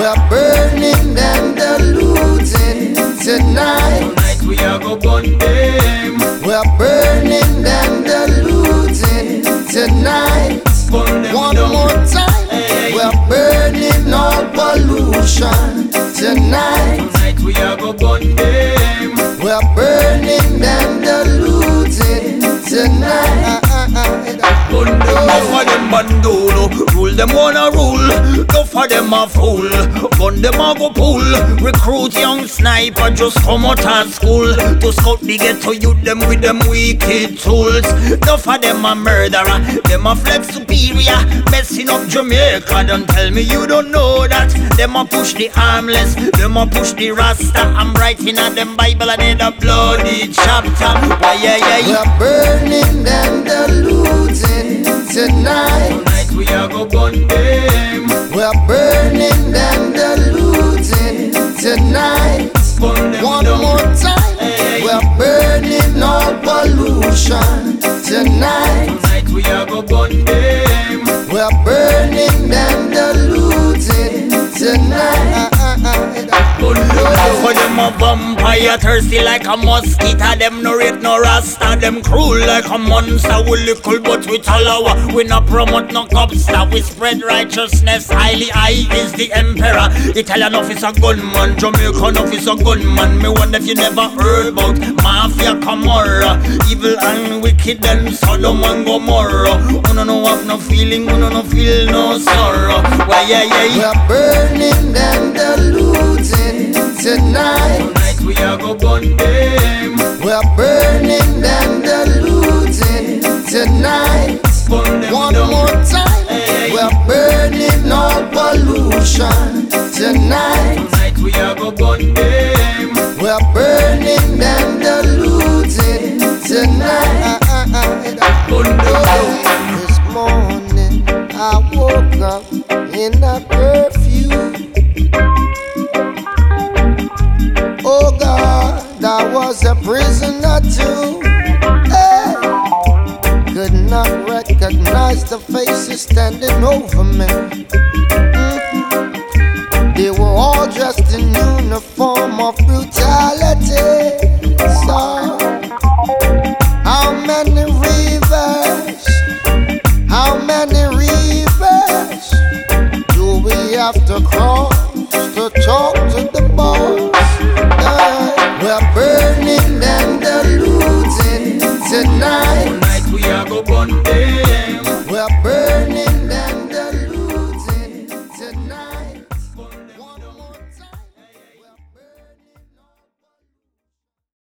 We're burning and deluding tonight. Tonight we are go burn them. We're burning and deluding tonight. One down. more time. Hey. We're burning all pollution tonight. Tonight we are go burn them. We're burning and deluding tonight. Them wanna rule. Enough of them a fool, gun them a go pull. Recruit young sniper just come out of school to scout the ghetto youth them with them wicked tools. Enough of them a murderer, them a flex superior, messing up Jamaica. Don't tell me you don't know that. Them a push the armless, them a push the rasta. I'm writing on them Bible and in a bloody chapter. Yeah yeah yeah. We're burning them, the tonight. Tonight we are go burn a vampire, thirsty like a mosquito. Them no rate no rasta, them cruel like a monster. We little but we talawa. We no promote no copster. We spread righteousness. Highly high is the emperor. Italian officer gunman, Jamaican officer gunman. Me wonder if you never heard about Mafia Camorra. Evil and wicked and Sodom and Gomorrah. Uno no have no feeling, uno no feel no sorrow. Why yeah yeah yeah. Burning the looting tonight. One more standing over me. Mm-hmm. They were all dressed in uniform of brutality. So, how many rivers? How many rivers do we have to cross to talk to the boss? Uh, we're burning and diluting tonight. Tonight we are go burn.